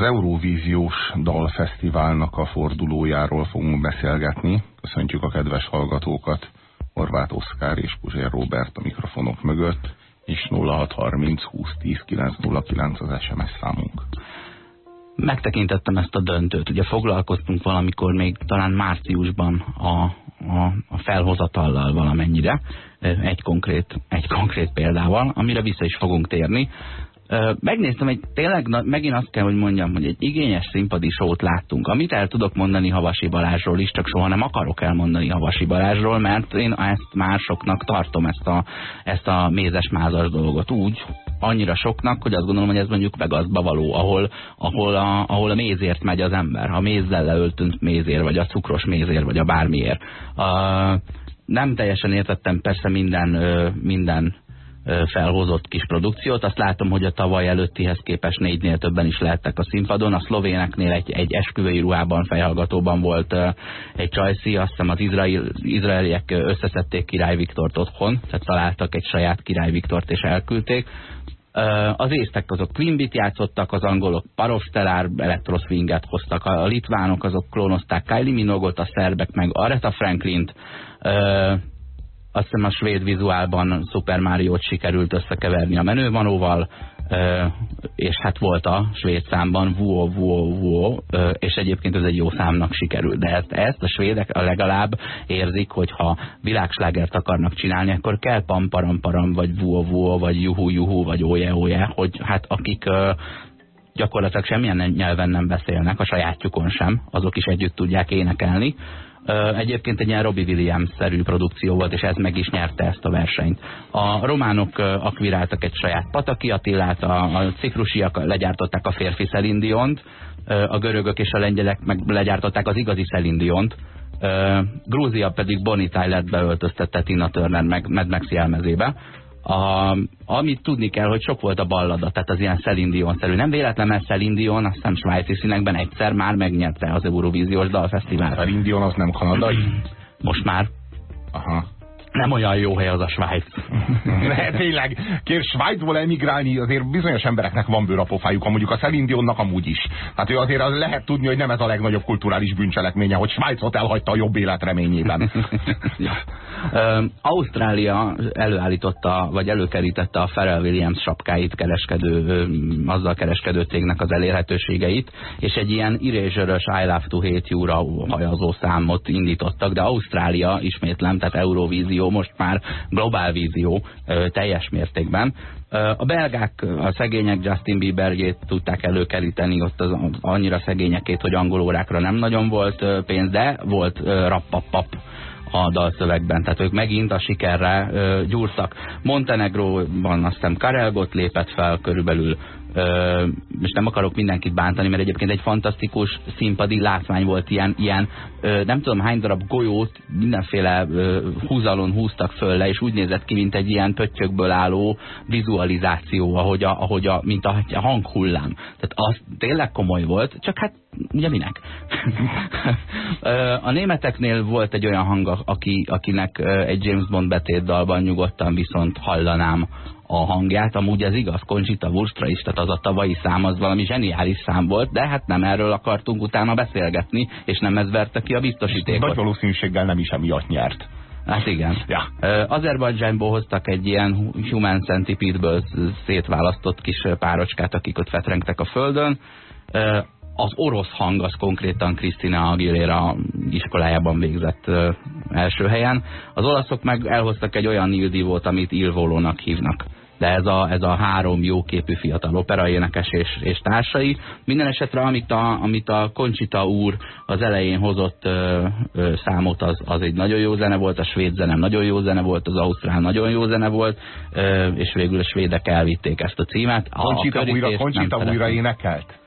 Az Eurovíziós Dalfesztiválnak a fordulójáról fogunk beszélgetni. Köszöntjük a kedves hallgatókat, Horváth Oszkár és Puzsér Robert a mikrofonok mögött, és 0630 2010 909 az SMS számunk. Megtekintettem ezt a döntőt. Ugye foglalkoztunk valamikor még talán márciusban a, a, a felhozatallal valamennyire, egy konkrét, egy konkrét példával, amire vissza is fogunk térni megnéztem, egy tényleg megint azt kell, hogy mondjam, hogy egy igényes színpadi sót láttunk. Amit el tudok mondani Havasi Balázsról is, csak soha nem akarok elmondani Havasi Balázsról, mert én ezt másoknak tartom ezt a, ezt a mézes-mázas dolgot úgy, annyira soknak, hogy azt gondolom, hogy ez mondjuk megazba való, ahol, ahol, a, ahol a mézért megy az ember, a mézzel leöltünk mézért, vagy a cukros mézért, vagy a bármiért. A, nem teljesen értettem persze minden, minden felhozott kis produkciót. Azt látom, hogy a tavaly előttihez képest négynél többen is lehettek a színpadon. A szlovéneknél egy, egy esküvői ruhában, fejhallgatóban volt egy csajszi, azt hiszem az izrael, izraeliek összeszedték Király Viktort otthon, tehát találtak egy saját Király Viktort és elküldték. Az észtek azok Quimbit játszottak, az angolok Parostelár elektroswinget hoztak, a litvánok azok klónozták Kylie Minogot, a szerbek meg Aretha Franklint, azt hiszem a svéd vizuálban Super Mario-t sikerült összekeverni a menőmanóval, és hát volt a svéd számban vuo, vuo, vuo, és egyébként ez egy jó számnak sikerült. De ezt, ezt a svédek legalább érzik, hogy ha világslágert akarnak csinálni, akkor kell pam, param, vagy vuo, vuo, vagy juhu, juhu, vagy óje, óje, hogy hát akik gyakorlatilag semmilyen nyelven nem beszélnek, a sajátjukon sem, azok is együtt tudják énekelni, Egyébként egy ilyen Robbie Williams-szerű produkció volt, és ez meg is nyerte ezt a versenyt. A románok akviráltak egy saját Pataki Attilát, a, a cikrusiak legyártották a férfi Szelindiont, a görögök és a lengyelek meg legyártották az igazi Szelindiont, Grúzia pedig Bonnie Tyler-t beöltöztette Tina Turner meg Mad Max jelmezébe. A, amit tudni kell, hogy sok volt a ballada, tehát az ilyen Szelindion-szerű. Nem véletlen, mert Szelindion, azt hiszem svájci színekben egyszer már megnyerte az Eurovíziós Dalfesztivál. Szelindion az nem kanadai? Most már. Aha nem olyan jó hely az a Svájc. ne, tényleg, kér Svájcból emigrálni, azért bizonyos embereknek van bőrapofájuk, mondjuk a Szelindionnak amúgy is. Hát ő azért az lehet tudni, hogy nem ez a legnagyobb kulturális bűncselekménye, hogy Svájcot elhagyta a jobb élet reményében. ja. uh, Ausztrália előállította, vagy előkerítette a Pharrell Williams sapkáit kereskedő, azzal kereskedő cégnek az elérhetőségeit, és egy ilyen irézsörös I Love to Hate You-ra hajazó számot indítottak, de Ausztrália, ismétlem, tehát Eurovízió vízió, most már globál vízió teljes mértékben. A belgák, a szegények Justin Bieberjét tudták előkeríteni, ott az annyira szegényekét, hogy angolórákra nem nagyon volt pénz, de volt rappapap a dalszövegben, tehát ők megint a sikerre ö, gyúrtak. Montenegróban aztán Karelgot lépett fel körülbelül most nem akarok mindenkit bántani, mert egyébként egy fantasztikus színpadi látvány volt ilyen, ilyen nem tudom hány darab golyót mindenféle húzalon húztak föl le, és úgy nézett ki, mint egy ilyen pöttyökből álló vizualizáció, ahogy a, ahogy a, mint a, a hanghullám. Tehát az tényleg komoly volt, csak hát ugye minek? a németeknél volt egy olyan hang, aki, akinek egy James Bond betétdalban nyugodtan viszont hallanám a hangját, amúgy ez igaz, Conchita Wurstra is, tehát az a tavalyi szám az valami zseniális szám volt, de hát nem erről akartunk utána beszélgetni, és nem ez verte ki a biztosítékot. Nagy valószínűséggel nem is emiatt nyert. Hát igen. Ja. Azerbajdzsánból hoztak egy ilyen Human Centipede-ből szétválasztott kis párocskát, akik ott fetrengtek a földön. Az orosz hang az konkrétan Krisztina Aguilera iskolájában végzett első helyen. Az olaszok meg elhoztak egy olyan nildívót, amit Ilvolónak hívnak de ez a, ez a három jóképű fiatal operaénekes és, és társai. Minden esetre, amit a, amit a Conchita úr az elején hozott ö, ö, számot, az, az egy nagyon jó zene volt, a svéd zene nagyon jó zene volt, az ausztrál nagyon jó zene volt, ö, és végül a svédek elvitték ezt a címet. Conchita, a újra, Conchita újra énekelt?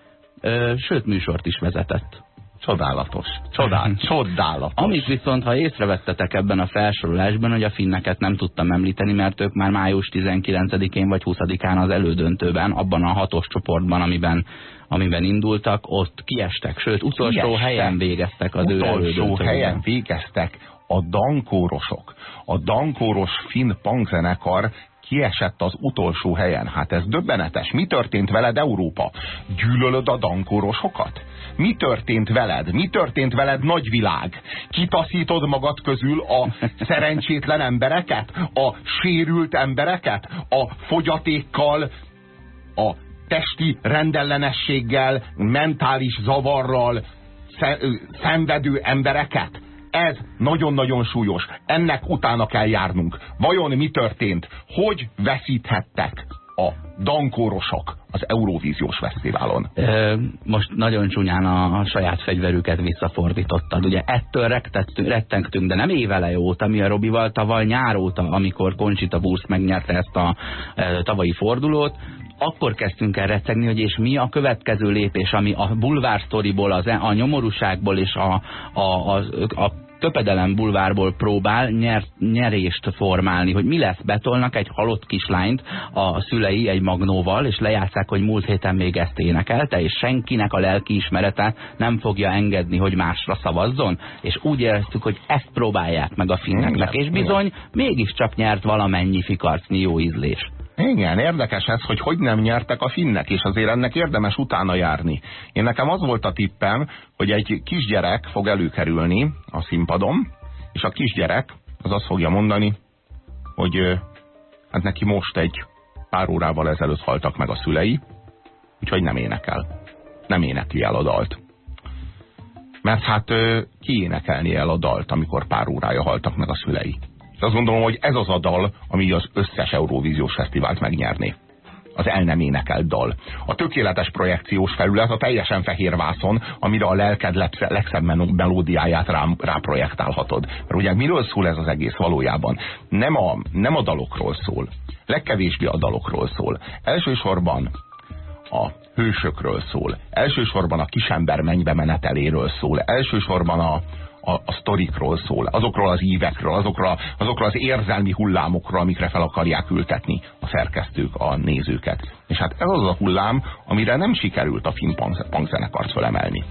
Sőt, műsort is vezetett. Csodálatos. Csodál, csodálatos. Amit viszont, ha észrevettetek ebben a felsorolásban, hogy a finneket nem tudtam említeni, mert ők már május 19-én vagy 20-án az elődöntőben, abban a hatos csoportban, amiben, amiben indultak, ott kiestek, sőt, utolsó kiestek. helyen végeztek az utolsó ő. Utolsó helyen végeztek a dankórosok. A dankóros finn punkzenekar kiesett az utolsó helyen. Hát ez döbbenetes. Mi történt veled Európa? Gyűlölöd a dankorosokat? Mi történt veled? Mi történt veled nagyvilág? Kitaszítod magad közül a szerencsétlen embereket? A sérült embereket? A fogyatékkal? A testi rendellenességgel, mentális zavarral szenvedő embereket? Ez nagyon-nagyon súlyos. Ennek utána kell járnunk. Vajon mi történt? Hogy veszíthettek a dankórosok az Eurovíziós Fesztiválon? Most nagyon csúnyán a, a saját fegyverüket visszafordítottad. Ugye ettől rettentünk, de nem évele óta, mi a Robival tavaly nyár óta, amikor Conchita Wurst megnyerte ezt a e, tavalyi fordulót, akkor kezdtünk el recegni, hogy és mi a következő lépés, ami a bulvár sztoriból, az, e- a nyomorúságból és a, a, a, a töpedelem bulvárból próbál nyer, nyerést formálni, hogy mi lesz, betolnak egy halott kislányt a szülei egy magnóval, és lejátszák, hogy múlt héten még ezt énekelte, és senkinek a lelki ismerete nem fogja engedni, hogy másra szavazzon, és úgy éreztük, hogy ezt próbálják meg a finneknek, és bizony mégiscsak nyert valamennyi fikarcnyi jó ízlés. Igen, érdekes ez, hogy hogy nem nyertek a finnek, és azért ennek érdemes utána járni. Én nekem az volt a tippem, hogy egy kisgyerek fog előkerülni a színpadon, és a kisgyerek az azt fogja mondani, hogy hát neki most egy pár órával ezelőtt haltak meg a szülei, úgyhogy nem énekel. Nem énekli el a dalt. Mert hát ki énekelni el a dalt, amikor pár órája haltak meg a szülei? Azt gondolom, hogy ez az a dal, ami az összes Eurovíziós fesztivált megnyerné az el nem énekelt dal. A tökéletes projekciós felület a teljesen fehér vászon, amire a lelked legszebb melódiáját rá, ráprojektálhatod. Mert ugye miről szól ez az egész valójában? Nem a, nem a dalokról szól. Legkevésbé a dalokról szól. Elsősorban a hősökről szól. Elsősorban a kisember mennybe meneteléről szól. Elsősorban a, a, a sztorikról szól, azokról az ívekről, azokról, azokról az érzelmi hullámokról, amikre fel akarják ültetni a szerkesztők, a nézőket. És hát ez az a hullám, amire nem sikerült a film punk zenekart fölemelni.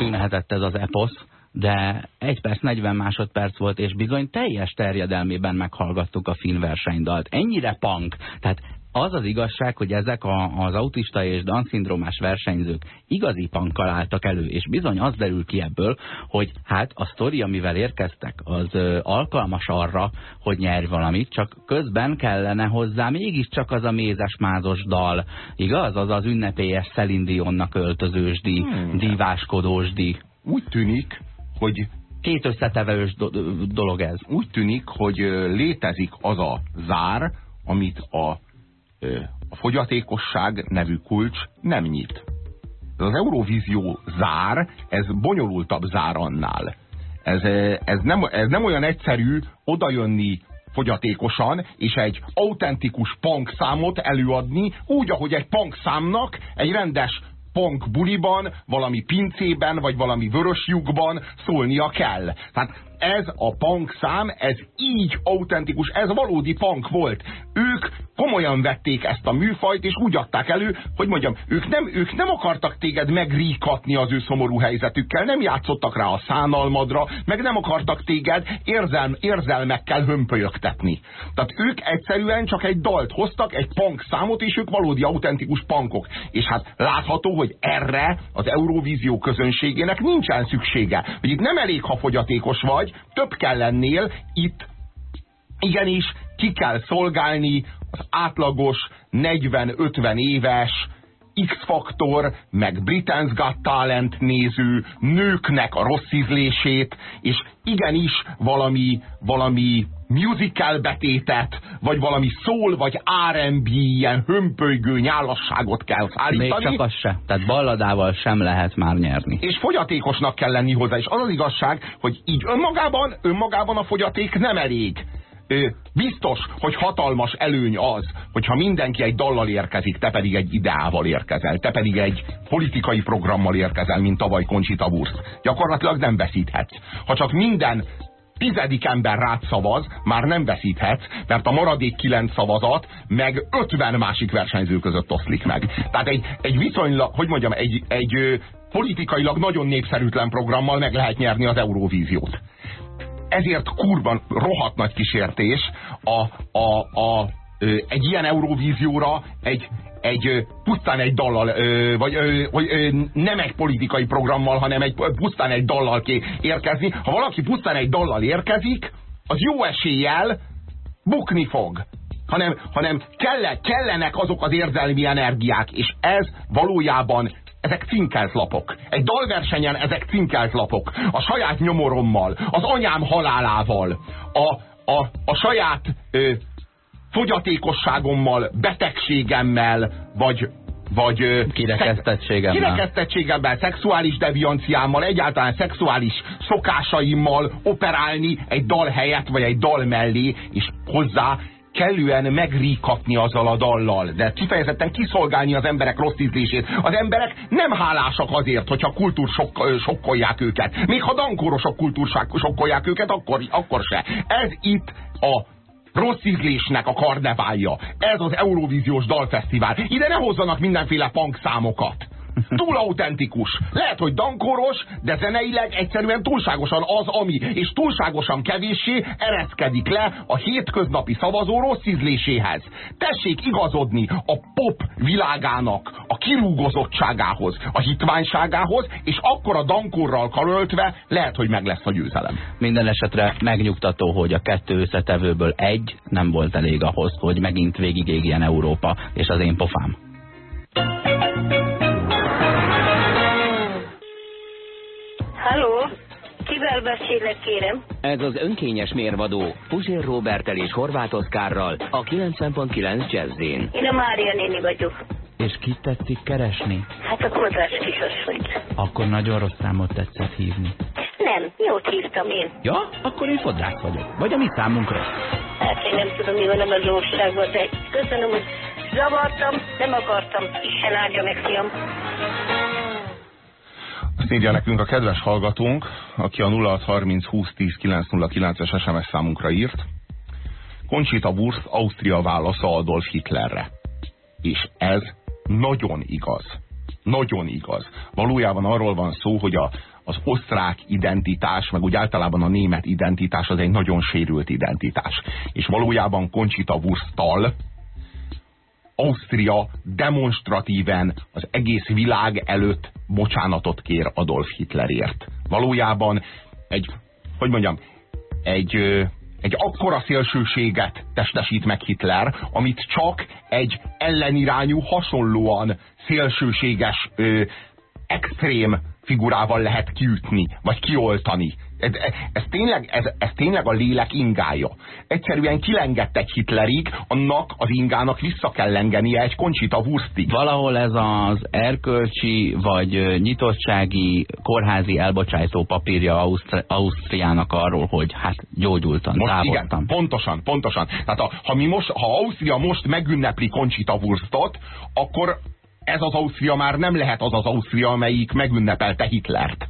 Tűnhetett ez az eposz, de 1 perc 40 másodperc volt, és bizony teljes terjedelmében meghallgattuk a finn versenydalt. Ennyire punk, tehát az az igazság, hogy ezek a, az autista és Down-szindrómás versenyzők igazi pankkal álltak elő, és bizony az derül ki ebből, hogy hát a sztori, amivel érkeztek, az ö, alkalmas arra, hogy nyerj valamit, csak közben kellene hozzá mégiscsak az a mézes mázos dal, igaz? Az az ünnepélyes Szelindionnak öltözősdi, hmm. diváskodósdi. Úgy tűnik, hogy két összetevős do dolog ez. Úgy tűnik, hogy létezik az a zár, amit a a fogyatékosság nevű kulcs nem nyit. Ez az Eurovízió zár, ez bonyolultabb zár annál. Ez, ez, nem, ez nem olyan egyszerű odajönni fogyatékosan, és egy autentikus punk számot előadni, úgy, ahogy egy punk számnak egy rendes punk buliban, valami pincében, vagy valami vörös lyukban szólnia kell. Tehát ez a punk szám, ez így autentikus, ez valódi punk volt. Ők komolyan vették ezt a műfajt, és úgy adták elő, hogy mondjam, ők nem, ők nem akartak téged megríkatni az ő szomorú helyzetükkel, nem játszottak rá a szánalmadra, meg nem akartak téged érzelm, érzelmekkel hömpölyögtetni. Tehát ők egyszerűen csak egy dalt hoztak, egy punk számot, és ők valódi autentikus punkok. És hát látható, hogy erre az Eurovízió közönségének nincsen szüksége. Hogy itt nem elég, ha fogyatékos vagy, több kell lennél, itt igenis ki kell szolgálni az átlagos 40-50 éves X-faktor, meg Britain's Got Talent néző nőknek a rossz ízlését, és igenis valami, valami musical betétet, vagy valami szól, vagy R&B ilyen hömpölygő nyálasságot kell szállítani. Még csak az se. Tehát balladával sem lehet már nyerni. És fogyatékosnak kell lenni hozzá. És az az igazság, hogy így önmagában, önmagában a fogyaték nem elég biztos, hogy hatalmas előny az, hogyha mindenki egy dallal érkezik, te pedig egy ideával érkezel, te pedig egy politikai programmal érkezel, mint tavaly Conchita Wurst. Gyakorlatilag nem veszíthetsz. Ha csak minden tizedik ember rád szavaz, már nem veszíthetsz, mert a maradék kilenc szavazat meg 50 másik versenyző között oszlik meg. Tehát egy, egy viszonylag, hogy mondjam, egy, egy politikailag nagyon népszerűtlen programmal meg lehet nyerni az Eurovíziót ezért kurban rohadt nagy kísértés a, a, a, egy ilyen Eurovízióra egy, egy pusztán egy dallal, vagy, vagy nem egy politikai programmal, hanem egy pusztán egy dallal érkezni. Ha valaki pusztán egy dallal érkezik, az jó eséllyel bukni fog. Hanem, hanem kelle, kellenek azok az érzelmi energiák, és ez valójában ezek cinkelt lapok. Egy dalversenyen ezek cinkelt lapok. A saját nyomorommal, az anyám halálával, a, a, a saját ö, fogyatékosságommal, betegségemmel, vagy, vagy kirekesztettségemmel. kirekesztettségemmel, szexuális devianciámmal, egyáltalán szexuális szokásaimmal operálni egy dal helyett, vagy egy dal mellé, és hozzá kellően megríkatni azzal a dallal, de kifejezetten kiszolgálni az emberek rossz ízlését. Az emberek nem hálásak azért, hogyha kultúr sok, sokkolják őket. Még ha dankórosok kultúr sokkolják őket, akkor, akkor se. Ez itt a rossz ízlésnek a karneválja. Ez az Eurovíziós Dalfesztivál. Ide ne hozzanak mindenféle punk számokat. Túl autentikus. Lehet, hogy dankoros, de zeneileg egyszerűen túlságosan az, ami, és túlságosan kevéssé ereszkedik le a hétköznapi szavazó rossz ízléséhez. Tessék igazodni a pop világának a kirúgozottságához, a hitványságához, és akkor a dankorral karöltve lehet, hogy meg lesz a győzelem. Minden esetre megnyugtató, hogy a kettő összetevőből egy nem volt elég ahhoz, hogy megint végigégjen Európa és az én pofám. Halló? Kivel beszélek, kérem? Ez az önkényes mérvadó Puzsér Robertel és Horváth Oszkárral a 90.9 Jazzin. Én a Mária néni vagyok. És kit tetszik keresni? Hát a kodrás kisasszonyt. Akkor nagyon rossz számot tetszett hívni. Nem, jót hívtam én. Ja? Akkor én fodrász vagyok. Vagy a mi számunkra? Hát én nem tudom, mi van az országban, de köszönöm, hogy zavartam, nem akartam. Isten áldja meg, fiam. Azt írja nekünk a kedves hallgatónk, aki a 0630 2010 909-es SMS számunkra írt. Conchita Wurst Ausztria válasza Adolf Hitlerre. És ez nagyon igaz. Nagyon igaz. Valójában arról van szó, hogy a, az osztrák identitás, meg úgy általában a német identitás az egy nagyon sérült identitás. És valójában Conchita Wursttal Ausztria demonstratíven az egész világ előtt bocsánatot kér Adolf Hitlerért. Valójában egy, hogy mondjam, egy, egy akkora szélsőséget testesít meg Hitler, amit csak egy ellenirányú, hasonlóan szélsőséges, ö, extrém figurával lehet kiütni, vagy kioltani. Ez, ez, tényleg, ez, ez tényleg a lélek ingája. Egyszerűen kilengett egy Hitlerig, annak az ingának vissza kell lengenie egy koncsita Wurstig. Valahol ez az erkölcsi vagy nyitottsági kórházi elbocsájtó papírja Ausztri Ausztriának arról, hogy hát gyógyultan, most távoltam. Igen, pontosan, pontosan. Tehát a, ha, mi most, ha Ausztria most megünnepli koncsita Wurstot, akkor ez az Ausztria már nem lehet az az Ausztria, amelyik megünnepelte Hitlert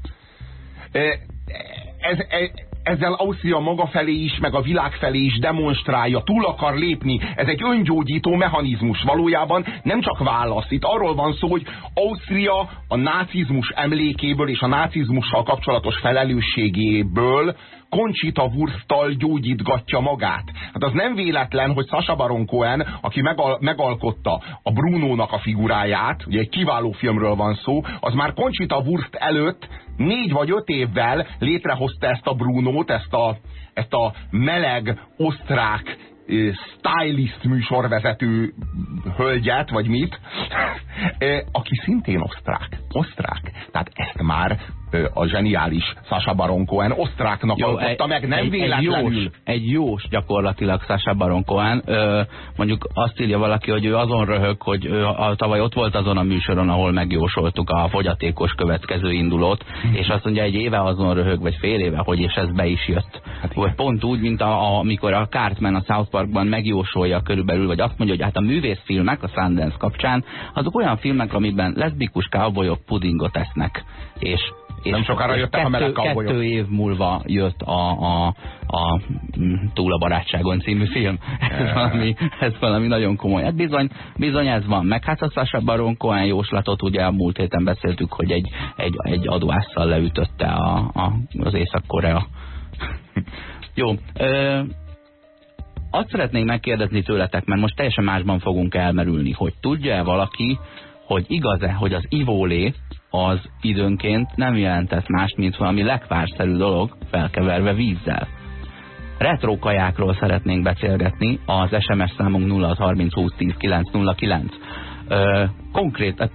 ez, ez, ezzel Ausztria maga felé is, meg a világ felé is demonstrálja, túl akar lépni. Ez egy öngyógyító mechanizmus. Valójában nem csak válasz. Itt arról van szó, hogy Ausztria a nácizmus emlékéből és a nácizmussal kapcsolatos felelősségéből Conchita Wursttal gyógyítgatja magát. Hát az nem véletlen, hogy Sasha Baron Cohen, aki megal megalkotta a Brunónak a figuráját, ugye egy kiváló filmről van szó, az már Conchita Wurst előtt négy vagy öt évvel létrehozta ezt a Brunót, ezt a, ezt a meleg, osztrák, stylist műsorvezető hölgyet, vagy mit, aki szintén osztrák. Osztrák. Tehát ezt már a zseniális Sasha Baron Cohen osztráknak Jó, alkotta meg, nem egy, véletlenül. Egy jós, egy jós gyakorlatilag Sasha Baron Cohen. Ö, mondjuk azt írja valaki, hogy ő azon röhög, hogy ő a, tavaly ott volt azon a műsoron, ahol megjósoltuk a fogyatékos következő indulót, hmm. és azt mondja, egy éve azon röhög, vagy fél éve, hogy és ez be is jött. Hát pont úgy, mint a, a, amikor a Cartman a South Parkban megjósolja körülbelül, vagy azt mondja, hogy hát a művészfilmek a Sundance kapcsán, azok olyan filmek, amiben leszbikus cowboyok pudingot esznek. És és nem sokára jöttek kettő, a meleg Kettő év múlva jött a, a, a Túl a barátságon című film. Ez valami, ez valami nagyon komoly. Hát bizony, bizony ez van. Meg hát a Sasha Baron Cohen jóslatot, ugye a múlt héten beszéltük, hogy egy, egy, egy adóásszal leütötte a, a, az Észak-Korea. Jó. Ö, azt szeretnénk megkérdezni tőletek, mert most teljesen másban fogunk elmerülni, hogy tudja-e valaki, hogy igaz-e, hogy az ivólé az időnként nem jelentett más, mint valami lekvárszerű dolog felkeverve vízzel. Retro kajákról szeretnénk beszélgetni, az SMS számunk 0630 20 10 909. Ö, konkrét,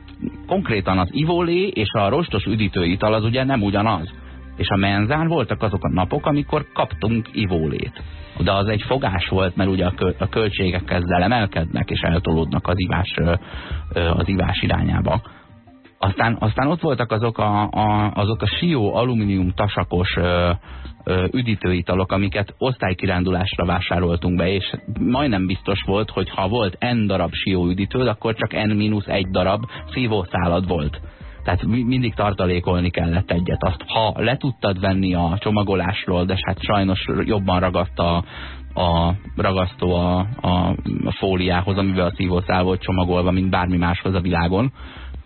konkrétan az ivólé és a rostos üdítőital az ugye nem ugyanaz. És a menzán voltak azok a napok, amikor kaptunk ivólét. De az egy fogás volt, mert ugye a költségek ezzel emelkednek, és eltolódnak az ivás, az ivás irányába. Aztán, aztán ott voltak azok a, a, azok a sió alumínium tasakos ö, ö, üdítőitalok, amiket osztálykirándulásra vásároltunk be, és majdnem biztos volt, hogy ha volt N darab sió üdítőd, akkor csak N-1 darab szívószálad volt. Tehát mindig tartalékolni kellett egyet. Azt, ha le tudtad venni a csomagolásról, de hát sajnos jobban ragadt a, a ragasztó a, a, a fóliához, amivel a szívószál volt csomagolva, mint bármi máshoz a világon,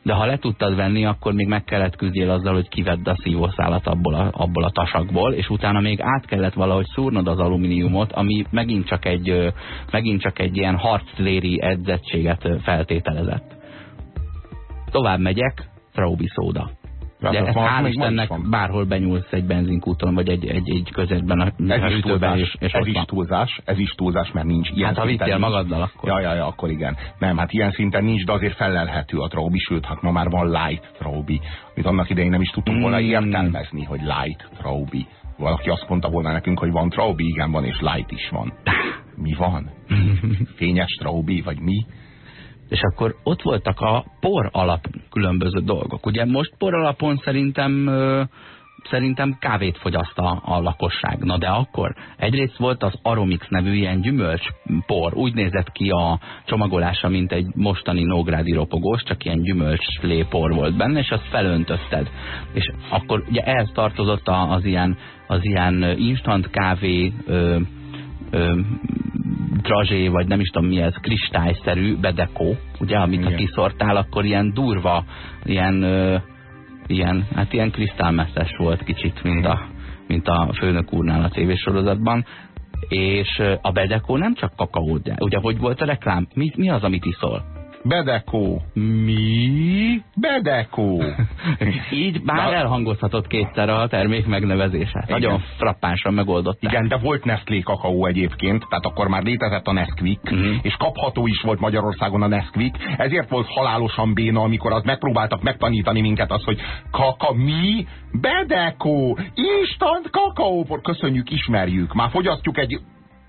de ha le tudtad venni, akkor még meg kellett küzdjél azzal, hogy kivedd a szívószálat abból a, abból a tasakból, és utána még át kellett valahogy szúrnod az alumíniumot, ami megint csak egy, megint csak egy ilyen harcléri edzettséget feltételezett. Tovább megyek, Traubi szóda. De ez hál' Istennek bárhol benyúlsz egy benzinkúton, vagy egy, egy, egy közértben a ez is túlzás, és, és ez is túlzás, ez is túlzás, mert nincs ilyen Hát ha vittél magaddal, akkor. Ja, ja, ja, akkor igen. Nem, hát ilyen szinten nincs, de azért felelhető a Traubi, sőt, hát ma már van light Traubi, amit annak idején nem is tudtunk mm. volna értelmezni, hogy light Traubi. Valaki azt mondta volna nekünk, hogy van Traubi, igen van, és light is van. Mi van? Fényes Traubi, vagy mi? és akkor ott voltak a por alap különböző dolgok. Ugye most por alapon szerintem szerintem kávét fogyaszt a, a lakosság. Na de akkor egyrészt volt az Aromix nevű ilyen gyümölcspor. Úgy nézett ki a csomagolása, mint egy mostani nógrádi ropogós, csak ilyen gyümölcslépor volt benne, és azt felöntötted. És akkor ugye ehhez tartozott az ilyen, az ilyen instant kávé ö, ö, drazsé, vagy nem is tudom mi ez, kristályszerű bedekó, ugye, amit Igen. ha kiszortál, akkor ilyen durva, ilyen, ö, ilyen hát ilyen kristálymesszes volt kicsit, mint a, mint a főnök úrnál a tévésorozatban, és a bedekó nem csak kakaó, de ugye hogy volt a reklám? Mi, mi az, amit iszol? Bedekó. Mi? Bedekó. Így bár Na, elhangozhatott kétszer a termék megnevezése. Igen. Nagyon frappánsan megoldott. Igen, de volt Nestlé kakaó egyébként, tehát akkor már létezett a Nesquik. -huh. és kapható is volt Magyarországon a Nesquik. Ezért volt halálosan béna, amikor az megpróbáltak megtanítani minket az, hogy kaka mi? Bedekó! Instant kakaópor! Köszönjük, ismerjük. Már fogyasztjuk egy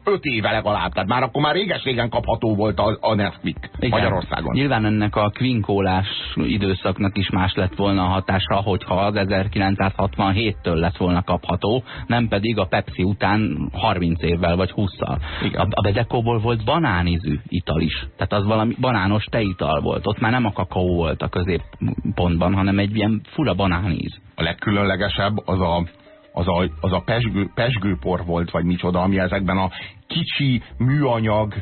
öt éve legalább, tehát már akkor már réges-régen kapható volt a, a Nesquik Magyarországon. Nyilván ennek a kvinkólás időszaknak is más lett volna a hatása, hogyha az 1967-től lett volna kapható, nem pedig a Pepsi után 30 évvel vagy 20-szal. A, a Bedekóból volt banánízű ital is, tehát az valami banános teital volt, ott már nem a kakaó volt a középpontban, hanem egy ilyen fura banáníz. A legkülönlegesebb az a az a, az a pesgő, pesgőpor volt, vagy micsoda, ami ezekben a kicsi műanyag,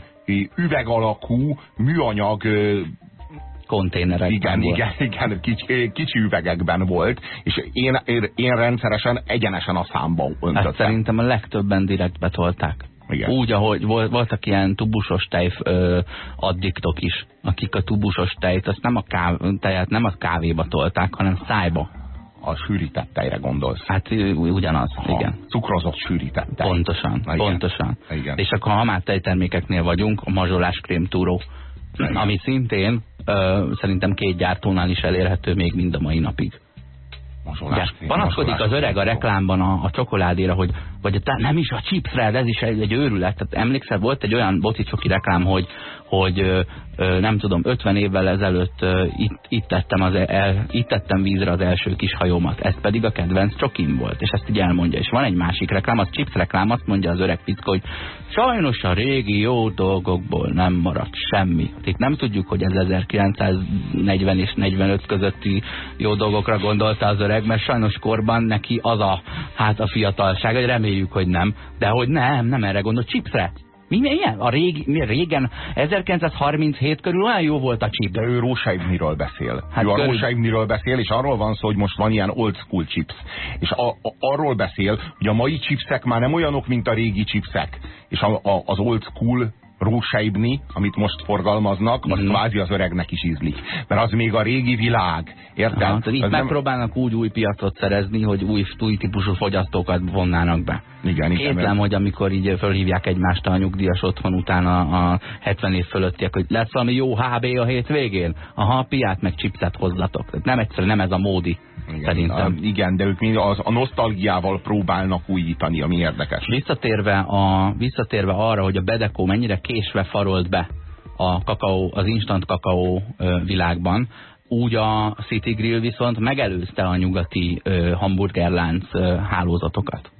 üveg alakú műanyag konténerekben igen, volt. Igen, igen, kicsi, kicsi üvegekben volt, és én, én, rendszeresen egyenesen a számba öntöttem. Hát szerintem a legtöbben direkt betolták. Igen. Úgy, ahogy voltak ilyen tubusos tej ö, addiktok is, akik a tubusos tejt, azt nem a, káv, tejet nem a kávéba tolták, hanem szájba. A sűrített tejre gondolsz? Hát ugyanaz, ha, igen. Cukrozott sűrített tej. Pontosan, igen. pontosan. Igen. És akkor ha már tejtermékeknél vagyunk, a mazsolás krémtúró, ami szintén ö, szerintem két gyártónál is elérhető még mind a mai napig. Mazsolás, panaszkodik az öreg a reklámban a, a csokoládéra, hogy vagy a, nem is a chipsre, ez is egy, egy őrület. Tehát emlékszel, volt egy olyan bocicsoki reklám, hogy, hogy nem tudom, 50 évvel ezelőtt itt, itt, tettem az el, itt tettem vízre az első kis hajómat. Ez pedig a kedvenc csokim volt, és ezt így elmondja. És van egy másik reklám, az chips reklám, azt mondja az öreg piszka, hogy sajnos a régi jó dolgokból nem maradt semmi. Itt nem tudjuk, hogy ez 1940 és 45 közötti jó dolgokra gondolta az öreg, mert sajnos korban neki az a, hát a fiatalság, hogy reméljük, hogy nem, de hogy nem, nem erre gondol, chipsre. Mi, ilyen? A régi, mi, régen, 1937 körül olyan jó volt a chip. De ő Rósaibniről beszél. Hát ő a körül... Rósaibniről beszél, és arról van szó, hogy most van ilyen old school chips. És a, a, arról beszél, hogy a mai chipsek már nem olyanok, mint a régi chipsek. És a, a, az old school Róseibni, amit most forgalmaznak, az mm. kvázi az öregnek is ízlik. Mert az még a régi világ. Érted? Aha, itt az megpróbálnak nem... úgy új piacot szerezni, hogy új, új típusú fogyasztókat vonnának be. Igen, igen. Kétlem, hogy amikor így fölhívják egymást a nyugdíjas otthon után a, a 70 év fölöttiek, hogy lesz valami jó HB a hétvégén? Aha, piát meg chipset hozzatok. Nem egyszerűen nem ez a módi. Igen, szerintem. A, igen, de ők az, a nosztalgiával próbálnak újítani, ami érdekes. Visszatérve, a, visszatérve arra, hogy a Bedekó mennyire késve farolt be a kakaó, az instant kakaó világban, úgy a City Grill viszont megelőzte a nyugati hamburgerlánc hálózatokat.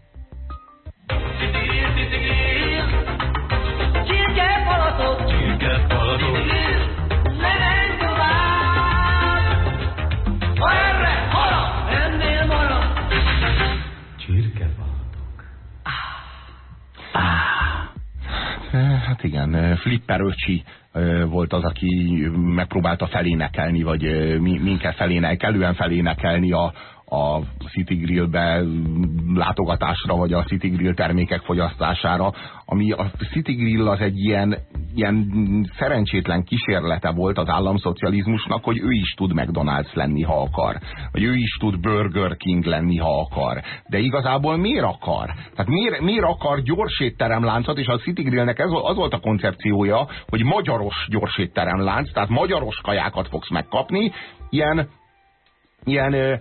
Hát igen, Flipper öcsi volt az, aki megpróbálta felénekelni, vagy minket felének, kellően felénekelni a, a City Grillbe látogatásra, vagy a City Grill termékek fogyasztására, ami a City Grill az egy ilyen, ilyen szerencsétlen kísérlete volt az államszocializmusnak, hogy ő is tud McDonald's lenni, ha akar. Vagy ő is tud Burger King lenni, ha akar. De igazából miért akar? Tehát miért, miért akar gyorsétteremláncot, és a City Grillnek ez, az volt a koncepciója, hogy magyaros gyorsétteremlánc, tehát magyaros kajákat fogsz megkapni, ilyen ilyen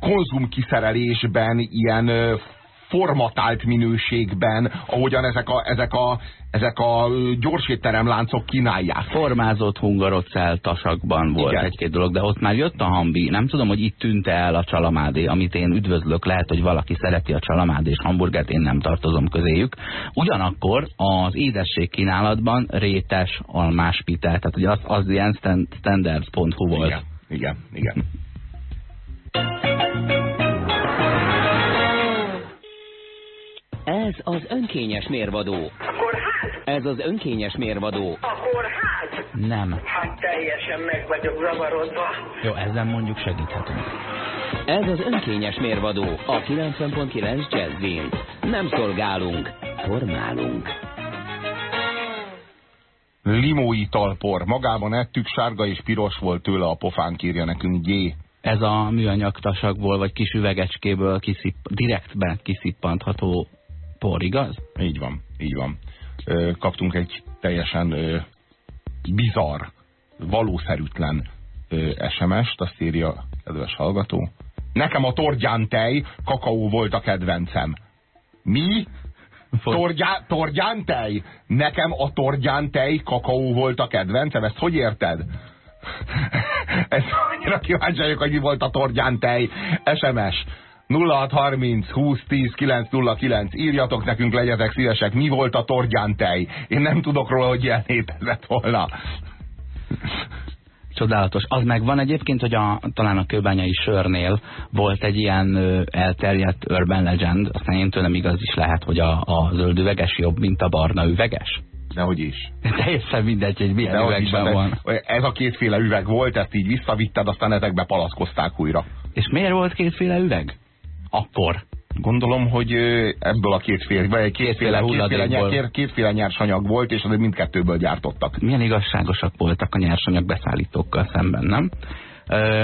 konzumkiszerelésben, ilyen formatált minőségben, ahogyan ezek a, ezek a, ezek a gyorsétteremláncok kínálják. Formázott hungarocell tasakban volt egy-két dolog, de ott már jött a hambi. Nem tudom, hogy itt tűnt -e el a csalamádé, amit én üdvözlök. Lehet, hogy valaki szereti a csalamádé és hamburgert, én nem tartozom közéjük. Ugyanakkor az édesség kínálatban rétes almás pitel, tehát hogy az, az ilyen standards.hu volt. Igen, igen, igen. Ez az önkényes mérvadó. Akkor hát? Ez az önkényes mérvadó. Akkor hát? Nem. Hát teljesen meg vagyok zavarodva. Jó, ezzel mondjuk segíthetünk. Ez az önkényes mérvadó a 90.9 Jazzin. Nem szolgálunk, formálunk. Limóitalpor. Magában ettük, sárga és piros volt tőle a pofánk, írja nekünk G ez a műanyag tasakból, vagy kis üvegecskéből kiszipp, direktbe kiszippantható por, igaz? Így van, így van. Kaptunk egy teljesen bizarr, valószerűtlen SMS-t, azt írja kedves hallgató. Nekem a torgyán tej, kakaó volt a kedvencem. Mi? Torgyá, torgyán tej? Nekem a torgyán tej, kakaó volt a kedvencem? Ezt hogy érted? Ez annyira kíváncsi vagyok, hogy mi volt a torgyán tej. SMS 0630 20 10 909. Írjatok nekünk, legyetek szívesek, mi volt a torgyán tej. Én nem tudok róla, hogy ilyen létezett volna. Csodálatos. Az megvan egyébként, hogy a, talán a kőbányai sörnél volt egy ilyen ö, elterjedt urban legend, aztán én tőlem igaz is lehet, hogy a, a zöld üveges jobb, mint a barna üveges. Dehogy is. Teljesen mindegy, hogy milyen Dehogy is, üvegben van. Ez a kétféle üveg volt, ezt így visszavitted, aztán ezekbe palackozták újra. És miért volt kétféle üveg? Akkor. Gondolom, hogy ebből a kétféle, vagy kétféle, kétféle, kétféle, hulladékból. nyer, kétféle nyersanyag volt, és azért mindkettőből gyártottak. Milyen igazságosak voltak a nyersanyag beszállítókkal szemben, nem?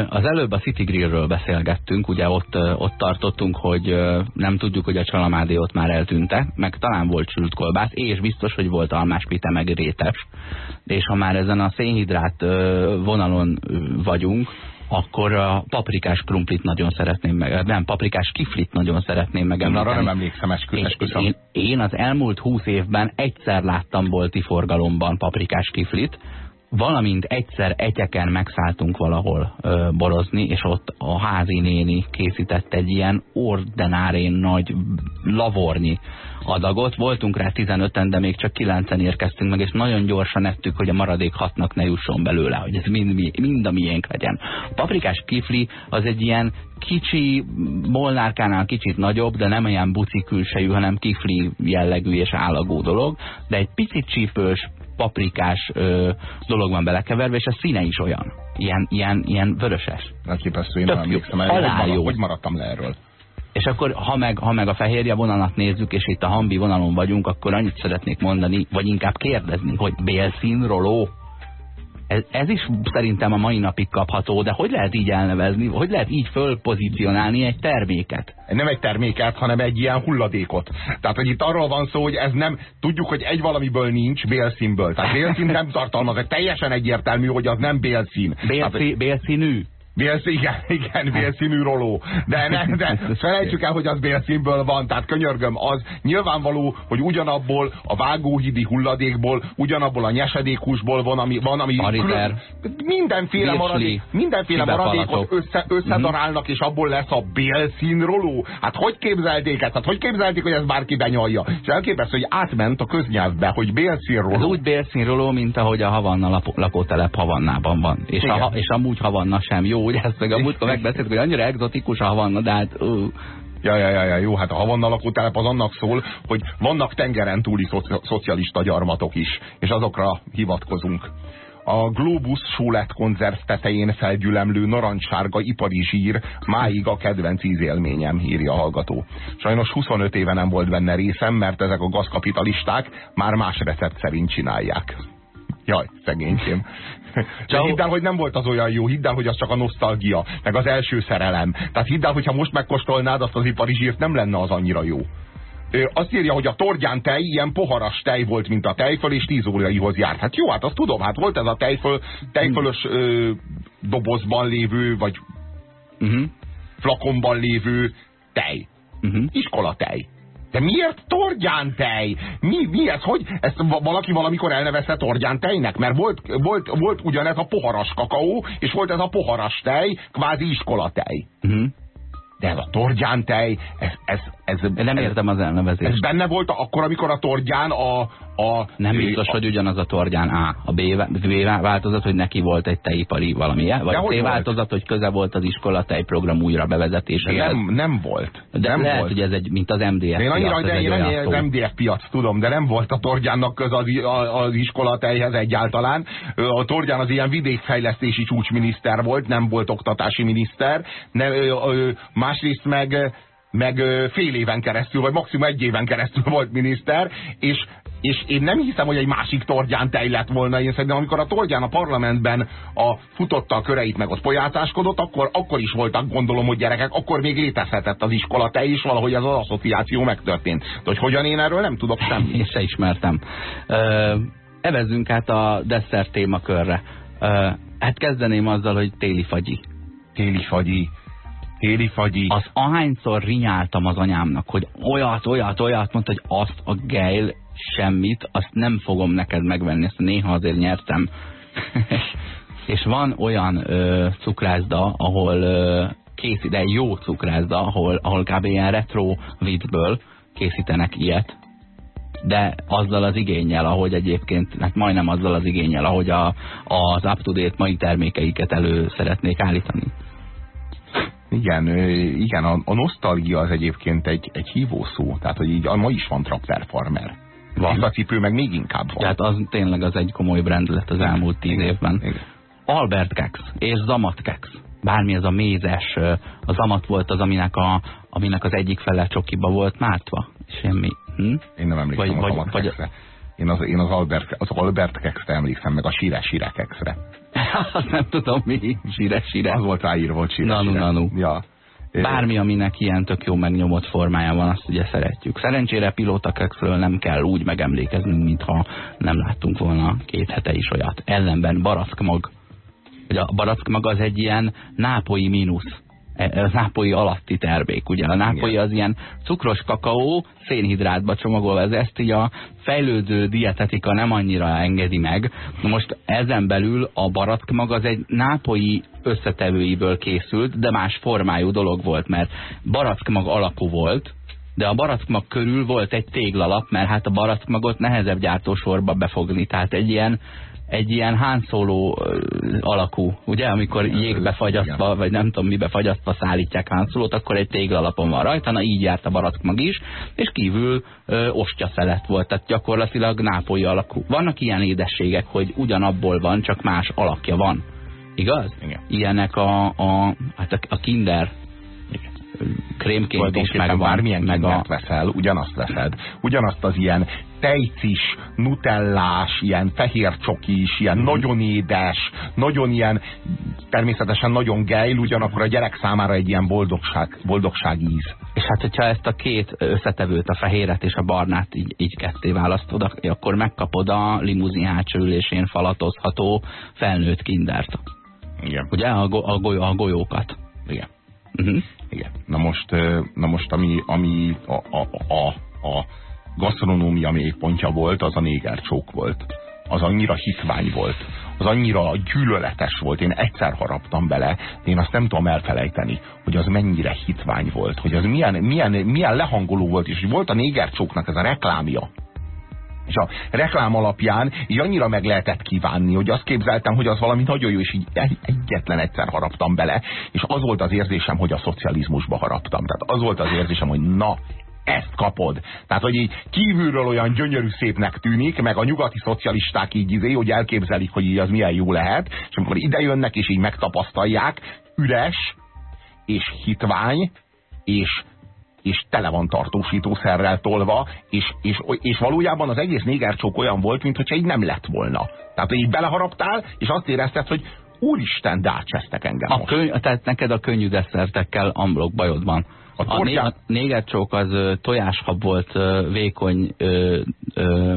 Az előbb a City Grillről beszélgettünk, ugye ott, ott tartottunk, hogy nem tudjuk, hogy a csalamádé ott már eltűnte, meg talán volt sült kolbász, és biztos, hogy volt almáspite, meg rétes. És ha már ezen a szénhidrát vonalon vagyunk, akkor a paprikás krumplit nagyon szeretném meg, nem, paprikás kiflit nagyon szeretném megemlíteni. arra nem emlékszem, eskü, Én, esküszöm. én, én az elmúlt húsz évben egyszer láttam bolti forgalomban paprikás kiflit, valamint egyszer egyeken megszálltunk valahol ö, borozni, és ott a házi néni készített egy ilyen ordenárén nagy lavornyi adagot. Voltunk rá 15-en, de még csak 9-en érkeztünk meg, és nagyon gyorsan ettük, hogy a maradék hatnak ne jusson belőle, hogy ez mind, mi- mind a miénk legyen. A paprikás kifli az egy ilyen kicsi, molnárkánál kicsit nagyobb, de nem olyan buci külsejű, hanem kifli jellegű és állagú dolog, de egy picit csípős, paprikás ö, dolog van belekeverve, és a színe is olyan. Ilyen, ilyen, ilyen vöröses. Elképesztő, én Tök nem jó. emlékszem erre. Hogy, jó. hogy maradtam le erről? És akkor, ha meg, ha meg a fehérje vonalat nézzük, és itt a hambi vonalon vagyunk, akkor annyit szeretnék mondani, vagy inkább kérdezni, hogy bélszín roló? Ez, ez is szerintem a mai napig kapható, de hogy lehet így elnevezni, hogy lehet így fölpozícionálni egy terméket? nem egy terméket, hanem egy ilyen hulladékot. Tehát, hogy itt arról van szó, hogy ez nem, tudjuk, hogy egy valamiből nincs bélszínből. Tehát bélszín nem tartalmaz, ez teljesen egyértelmű, hogy az nem bélszín. Tehát, Bélszí, bélszínű? Bélsz, igen, igen, bélszínű roló. De, ne, de felejtsük el, hogy az bélszínből van, tehát könyörgöm, az nyilvánvaló, hogy ugyanabból a vágóhidi hulladékból, ugyanabból a nyesedékhúsból van, ami, van, ami Pariter. mindenféle, maradék, mindenféle maradékot össze, összedarálnak, és abból lesz a bélszín roló. Hát hogy képzelték ezt? Hát hogy képzelték, hogy ez bárki benyalja? És elképesztő, hogy átment a köznyelvbe, hogy bélszín Ez roló. úgy bélszínróló, mint ahogy a Havanna lakó, lakótelep Havannában van. És, Igen. a, és amúgy Havanna sem jó, ugye ezt meg a múltkor megbeszéltük, hogy annyira egzotikus a Havanna, de hát ú, Ja, ja, ja, ja, jó, hát a Havanna lakótelep az annak szól, hogy vannak tengeren túli szoci szocialista gyarmatok is, és azokra hivatkozunk. A Globus Sólet konzerv tetején felgyülemlő narancssárga ipari zsír máig a kedvenc ízélményem, írja a hallgató. Sajnos 25 éve nem volt benne részem, mert ezek a gazkapitalisták már más recept szerint csinálják. Jaj, szegénykém. Ciao. hidd el, hogy nem volt az olyan jó, hidd el, hogy az csak a nosztalgia, meg az első szerelem. Tehát hidd el, hogyha most megkóstolnád azt az ipari zsírt, nem lenne az annyira jó. Ö, azt írja, hogy a torgyán tej ilyen poharas tej volt, mint a tejföl, és 10 óraihoz járt. Hát jó, hát azt tudom, hát volt ez a tejföl, tejfölös ö, dobozban lévő, vagy uh-huh, flakonban lévő tej. uh-huh. Iskolatej. De miért torgyán tej? Mi, mi ez? Hogy ezt va- valaki valamikor elnevezte torgyán tejnek? Mert volt, volt, volt ugyanez a poharas kakaó, és volt ez a poharas tej, kvázi iskolatej. Uh-huh. De ez a torgyán tej, ez, ez, ez, Én nem ez, értem az ez elnevezést. benne volt akkor, amikor a torgyán a... a Nem biztos, a, hogy ugyanaz a torgyán A. A B, B változat, hogy neki volt egy tejipari valamilyen, vagy De a C volt? változat, hogy köze volt az iskola tejprogram újra de bevezetéséhez. nem, nem volt. De nem lehet, volt. hogy ez egy, mint az MDF én annyira, piac, de én annyira az MDF piac tudom, de nem volt a torgyánnak köz az, az iskolatejhez egyáltalán. Ö, A torgyán az ilyen vidékfejlesztési csúcsminiszter volt, nem volt oktatási miniszter. Ne, ö, ö, másrészt meg meg fél éven keresztül, vagy maximum egy éven keresztül volt miniszter, és, és én nem hiszem, hogy egy másik torgyán tej lett volna. Én szerintem, amikor a torgyán a parlamentben a futotta a köreit, meg ott pojácáskodott, akkor, akkor is voltak, gondolom, hogy gyerekek, akkor még létezhetett az iskola tej, és valahogy ez az asszociáció megtörtént. De hogy hogyan én erről nem tudok semmit. Én se ismertem. Ö, evezzünk át a desszert témakörre. Ö, hát kezdeném azzal, hogy téli fagyi. Téli fagyi, téli fagyi. Az ahányszor rinyáltam az anyámnak, hogy olyat, olyat, olyat, mondta, hogy azt a geil semmit, azt nem fogom neked megvenni, ezt néha azért nyertem. és van olyan ö, cukrászda, ahol ö, készít, de jó cukrászda, ahol, ahol kb. ilyen retro viccből készítenek ilyet. de azzal az igényel, ahogy egyébként, hát majdnem azzal az igényel, ahogy a, az up-to-date mai termékeiket elő szeretnék állítani. Igen, igen a, a nosztalgia az egyébként egy, egy hívószó, tehát hogy így ma is van Trapper Farmer. Van. A cipő meg még inkább van. Tehát az tényleg az egy komoly brand lett az elmúlt tíz igen, évben. Igen. Albert Kex és Zamat Kex. Bármi ez a mézes, a Zamat volt az, aminek, a, aminek az egyik fele csokiba volt mártva. Semmi. Hm? Én nem emlékszem vagy, a Zamat vagy, Kexre. Én az, én az Albert, az Albert Kexre emlékszem, meg a Sire Sire Kexre. Azt nem tudom mi. Sire Sire. Az volt ráírva, hogy Sire Nanu Sire. Nanu. Ja. Bármi, aminek ilyen tök jó megnyomott formája van, azt ugye szeretjük. Szerencsére pilótakexről nem kell úgy megemlékeznünk, mintha nem láttunk volna két hete is olyat. Ellenben barackmag. Ugye a barackmag az egy ilyen nápoi mínusz Az nápolyi alatti termék. Ugye a nápolyi az ilyen cukros kakaó, szénhidrátba csomagolva, ez ezt így a fejlődő dietetika nem annyira engedi meg. Most ezen belül a barack maga az egy nápolyi összetevőiből készült, de más formájú dolog volt, mert barackmag alakú volt, de a barackmag körül volt egy téglalap, mert hát a barackmagot nehezebb gyártósorba befogni, tehát egy ilyen egy ilyen hánszóló alakú, ugye, amikor jégbe fagyasztva, vagy nem tudom mibe fagyasztva szállítják hánszólót, akkor egy téglalapon van rajta, na így járt a barackmag is, és kívül ö, ostya szelet volt, tehát gyakorlatilag nápolyi alakú. Vannak ilyen édességek, hogy ugyanabból van, csak más alakja van. Igaz? Igen. Ilyenek a, a, hát a, a kinder krémként is megvan. Bármilyen meg a... veszel, ugyanazt veszed. Ugyanazt az ilyen tejcis, nutellás, ilyen fehér csokis, ilyen mm. nagyon édes, nagyon ilyen, természetesen nagyon gejl, ugyanakkor a gyerek számára egy ilyen boldogság, boldogság íz. És hát, hogyha ezt a két összetevőt, a fehéret és a barnát így, így ketté választod, akkor megkapod a limuzin hátsó ülésén falatozható felnőtt kindert. Igen. Ugye? A, go a, goly a golyókat. Igen. Uh mhm. -huh. Igen. Na most, na most ami, ami a, a, a, a gasztronómia mélypontja volt, az a négercsók volt. Az annyira hitvány volt. Az annyira gyűlöletes volt. Én egyszer haraptam bele, de én azt nem tudom elfelejteni, hogy az mennyire hitvány volt. Hogy az milyen, milyen, milyen lehangoló volt, és hogy volt a négercsóknak ez a reklámja és a reklám alapján így annyira meg lehetett kívánni, hogy azt képzeltem, hogy az valami nagyon jó, és így egyetlen egyszer haraptam bele, és az volt az érzésem, hogy a szocializmusba haraptam. Tehát az volt az érzésem, hogy na, ezt kapod. Tehát, hogy így kívülről olyan gyönyörű szépnek tűnik, meg a nyugati szocialisták így izé, hogy elképzelik, hogy így az milyen jó lehet, és amikor ide jönnek és így megtapasztalják, üres, és hitvány, és és tele van tartósítószerrel tolva, és, és, és valójában az egész négercsók olyan volt, mintha így nem lett volna. Tehát így beleharaptál, és azt érezted, hogy úristen, de átcsesztek engem a most. Könny, tehát neked a könnyű desszertekkel amblok bajod van. A, a, né, a négercsók az tojáshab volt vékony ö, ö,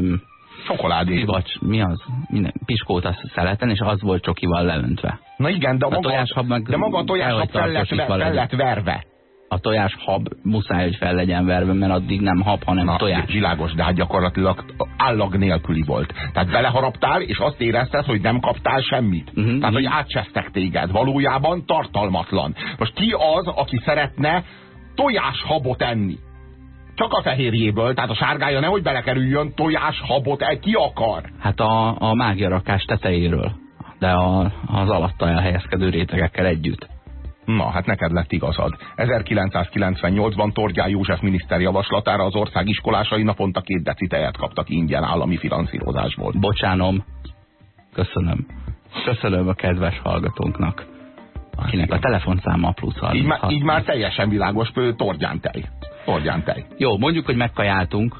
Csokoládé. Szivacs, mi az? Minden, piskóta szeleten, és az volt csokival leöntve. Na igen, de a, maga, a meg de maga a tojáshab fel lett, fel lett verve a tojás hab muszáj, hogy fel legyen verve, mert addig nem hab, hanem Na, tojás. Világos, de hát gyakorlatilag állag nélküli volt. Tehát beleharaptál, és azt érezted, hogy nem kaptál semmit. Uh mhm, -huh, Tehát, hogy átcsesztek téged. Valójában tartalmatlan. Most ki az, aki szeretne tojás habot enni? Csak a fehérjéből, tehát a sárgája nehogy belekerüljön, tojás habot el, ki akar? Hát a, a mágiarakás tetejéről, de a, az alatta elhelyezkedő rétegekkel együtt. Na, hát neked lett igazad. 1998-ban Tordján József miniszter javaslatára az ország iskolásai naponta két deci tejet kaptak ingyen állami finanszírozásból. Bocsánom. Köszönöm. Köszönöm a kedves hallgatónknak, akinek a telefonszáma plusz 30. Így, már, így már teljesen világos Tordján tej. Tordján tej. Jó, mondjuk, hogy megkajáltunk.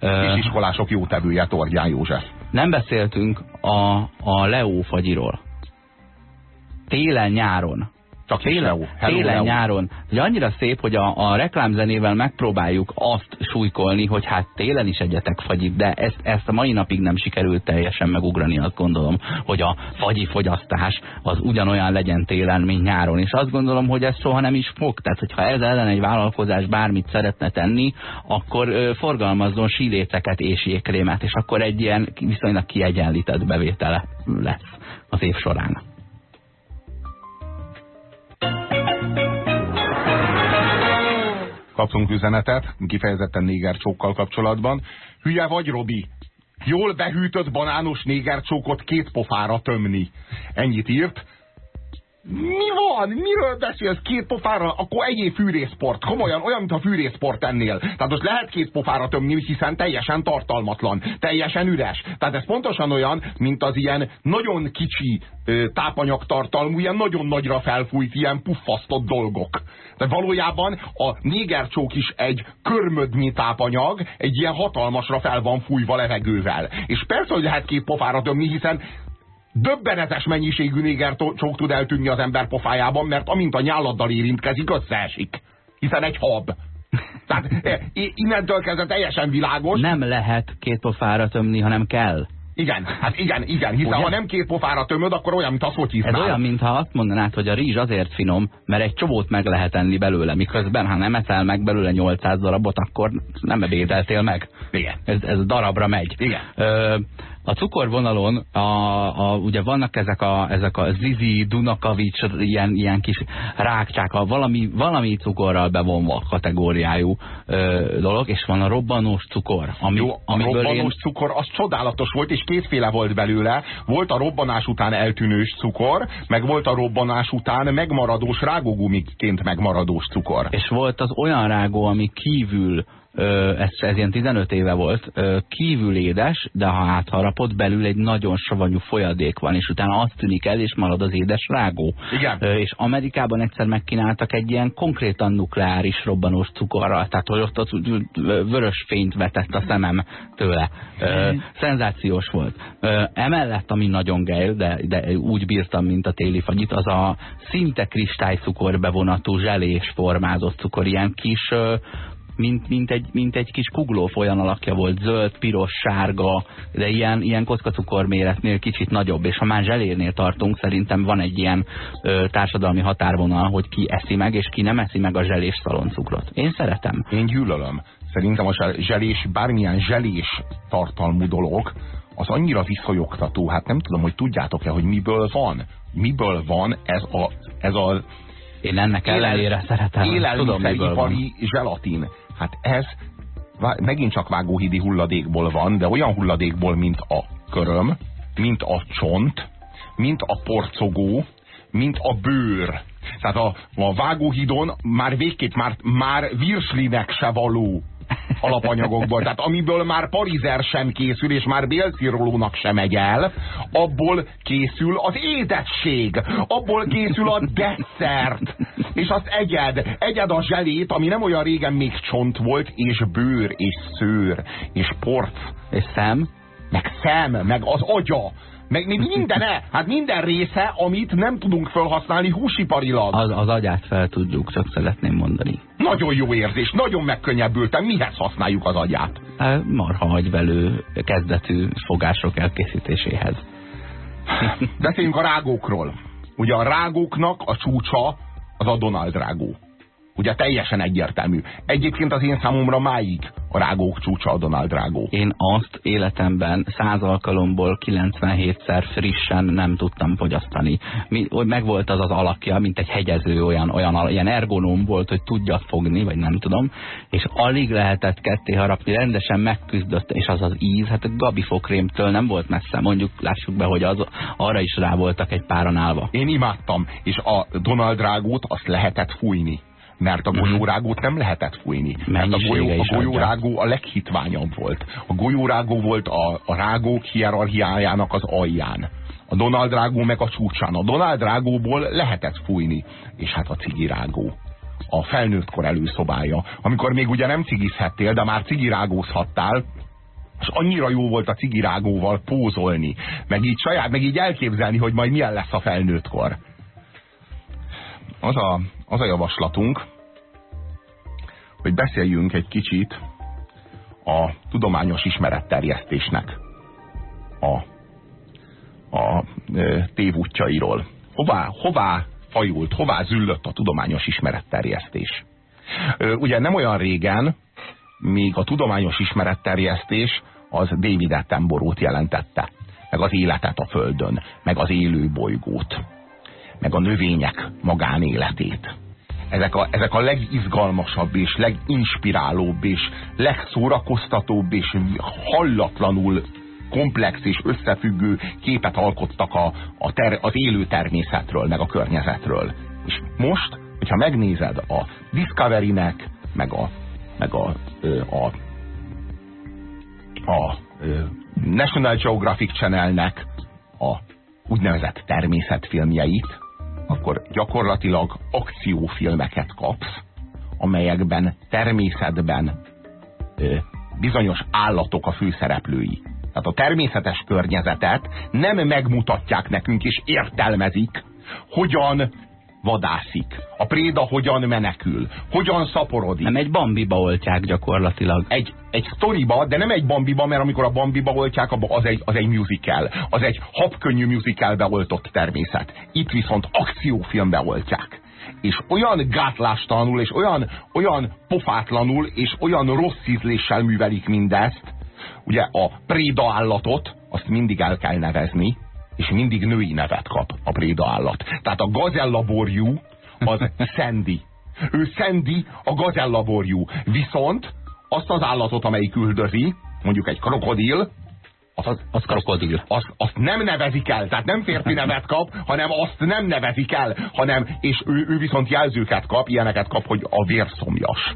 És iskolások jó tevője Tordján József. Nem beszéltünk a, a Leó fagyiról. Télen-nyáron csak télen, télen nyáron. Ugye annyira szép, hogy a, a reklámzenével megpróbáljuk azt súlykolni, hogy hát télen is egyetek fagyit, de ezt, ezt a mai napig nem sikerült teljesen megugrani, azt gondolom, hogy a fagyi fogyasztás az ugyanolyan legyen télen, mint nyáron. És azt gondolom, hogy ez soha nem is fog. Tehát, hogyha ez ellen egy vállalkozás bármit szeretne tenni, akkor ö, forgalmazzon síléceket és jégkrémet, és akkor egy ilyen viszonylag kiegyenlített bevétele lesz az év során. Kaptunk üzenetet, kifejezetten négercsókkal kapcsolatban. Hülye vagy, Robi? Jól behűtött banános négercsókot két pofára tömni. Ennyit írt. Mi van? Miről beszélsz két pofára? Akkor egyéb fűrészport. Komolyan, olyan, mint a fűrészport ennél. Tehát most lehet két pofára tömni, hiszen teljesen tartalmatlan, teljesen üres. Tehát ez pontosan olyan, mint az ilyen nagyon kicsi tápanyagtartalmú, ilyen nagyon nagyra felfújt, ilyen puffasztott dolgok. De valójában a négercsók is egy körmödnyi tápanyag, egy ilyen hatalmasra fel van fújva levegővel. És persze, hogy lehet két pofára tömni, hiszen döbbenetes mennyiségű néger csók tud eltűnni az ember pofájában, mert amint a nyáladdal érintkezik, összeesik. Hiszen egy hab. Tehát eh, innentől kezdve teljesen világos. Nem lehet két pofára tömni, hanem kell. Igen, hát igen, igen, hiszen Ugye? ha nem két pofára tömöd, akkor olyan, mint a szotyiznál. Ez olyan, mintha azt mondanád, hogy a rizs azért finom, mert egy csomót meg lehet enni belőle, miközben ha nem eszel meg belőle 800 darabot, akkor nem ebédeltél meg. Igen. Ez, ez darabra megy. Igen. Ö, a cukorvonalon a, a, ugye vannak ezek a, ezek a Zizi, Dunakavics, ilyen, ilyen kis rákcsák, a valami, valami cukorral bevonva kategóriájú ö, dolog, és van a robbanós cukor. Ami, Jó, a robbanós én... cukor az csodálatos volt, és kétféle volt belőle. Volt a robbanás után eltűnős cukor, meg volt a robbanás után megmaradós rágógumiként megmaradós cukor. És volt az olyan rágó, ami kívül ez, ez ilyen 15 éve volt, kívül édes, de ha átharapott, belül egy nagyon savanyú folyadék van, és utána azt tűnik el, és marad az édes rágó. Igen. És Amerikában egyszer megkínáltak egy ilyen konkrétan nukleáris robbanós cukorral, tehát hogy ott, ott vörös fényt vetett a szemem tőle. Szenzációs volt. Emellett, ami nagyon gejl, de, de úgy bírtam, mint a téli fagyit, az a szinte kristálycukor bevonatú zselés formázott cukor, ilyen kis mint, mint, egy, mint egy kis kugló folyan alakja volt, zöld, piros, sárga, de ilyen, ilyen kockacukor méretnél kicsit nagyobb, és ha már zselérnél tartunk, szerintem van egy ilyen ö, társadalmi határvonal, hogy ki eszi meg, és ki nem eszi meg a zselés szaloncukrot. Én szeretem. Én gyűlölöm. Szerintem a zselés, bármilyen zselés tartalmú dolog, az annyira visszajogtató, hát nem tudom, hogy tudjátok-e, hogy miből van. Miből van ez a, ez a én ennek ellenére szeretem. Élelmiszeripari zselatin. Hát ez megint csak vágóhidi hulladékból van, de olyan hulladékból, mint a köröm, mint a csont, mint a porcogó, mint a bőr. Tehát a, a vágóhidon már végképp már, már virslinek se való alapanyagokból. Tehát amiből már parizer sem készül, és már bélcirolónak sem megy el, abból készül az édesség, abból készül a desszert, és azt egyed, egyed a zselét, ami nem olyan régen még csont volt, és bőr, és szőr, és porc. És szem. Meg szem, meg az agya, meg még mindene, hát minden része, amit nem tudunk felhasználni húsiparilag. Az, az agyát fel tudjuk, csak szeretném mondani. Nagyon jó érzés, nagyon megkönnyebbültem. Mihez használjuk az agyát? Marha agyvelő kezdetű fogások elkészítéséhez. Beszéljünk a rágókról. Ugye a rágóknak a csúcsa az a Donald rágó. Ugye teljesen egyértelmű. Egyébként az én számomra máig a rágók csúcsa a Donald rágó. Én azt életemben száz alkalomból 97-szer frissen nem tudtam fogyasztani. Mi, meg volt az az alakja, mint egy hegyező, olyan, olyan ilyen ergonóm volt, hogy tudja fogni, vagy nem tudom, és alig lehetett ketté harapni, rendesen megküzdött, és az az íz, hát a Gabi fokrémtől nem volt messze, mondjuk lássuk be, hogy az, arra is rá voltak egy páran állva. Én imádtam, és a Donald rágót azt lehetett fújni mert a mhm. golyórágót nem lehetett fújni. Mert a, golyó, a golyórágó a leghitványabb volt. A golyórágó volt a, a rágók hierarchiájának az alján. A Donald rágó meg a csúcsán. A Donald rágóból lehetett fújni. És hát a cigirágó a felnőttkor előszobája, amikor még ugye nem cigizhettél, de már cigirágózhattál, és annyira jó volt a cigirágóval pózolni, meg így saját, meg így elképzelni, hogy majd milyen lesz a felnőttkor. Az a, az a javaslatunk, hogy beszéljünk egy kicsit a tudományos ismeretterjesztésnek a, a e, tévútjairól. Hová, hová fajult, hová züllött a tudományos ismeretterjesztés? Ugye nem olyan régen, még a tudományos ismeretterjesztés az David Attenborough jelentette, meg az életet a Földön, meg az élő bolygót, meg a növények magánéletét ezek a, ezek a legizgalmasabb és leginspirálóbb és legszórakoztatóbb és hallatlanul komplex és összefüggő képet alkottak a, a ter, az élő természetről, meg a környezetről. És most, hogyha megnézed a Discovery-nek, meg a, meg a, a, a, National Geographic Channelnek a úgynevezett természetfilmjeit, akkor gyakorlatilag akciófilmeket kapsz, amelyekben természetben ö, bizonyos állatok a főszereplői. Tehát a természetes környezetet nem megmutatják nekünk és értelmezik, hogyan vadászik, a préda hogyan menekül, hogyan szaporodik. Nem egy bambiba oltják gyakorlatilag. Egy, egy sztoriba, de nem egy bambiba, mert amikor a bambiba oltják, az egy, az egy musical. Az egy habkönnyű musicalbe oltott természet. Itt viszont akciófilmbe oltják és olyan gátlástalanul, és olyan, olyan pofátlanul, és olyan rossz ízléssel művelik mindezt, ugye a préda állatot, azt mindig el kell nevezni, és mindig női nevet kap a préda állat. Tehát a gazella borjú az Sandy. Ő Sandy a gazella borjú. Viszont azt az állatot, amelyik üldözi, mondjuk egy krokodil, az, az, az krokodil. Azt, azt nem nevezik el, tehát nem férfi nevet kap, hanem azt nem nevezik el, hanem, és ő, ő viszont jelzőket kap, ilyeneket kap, hogy a vérszomjas.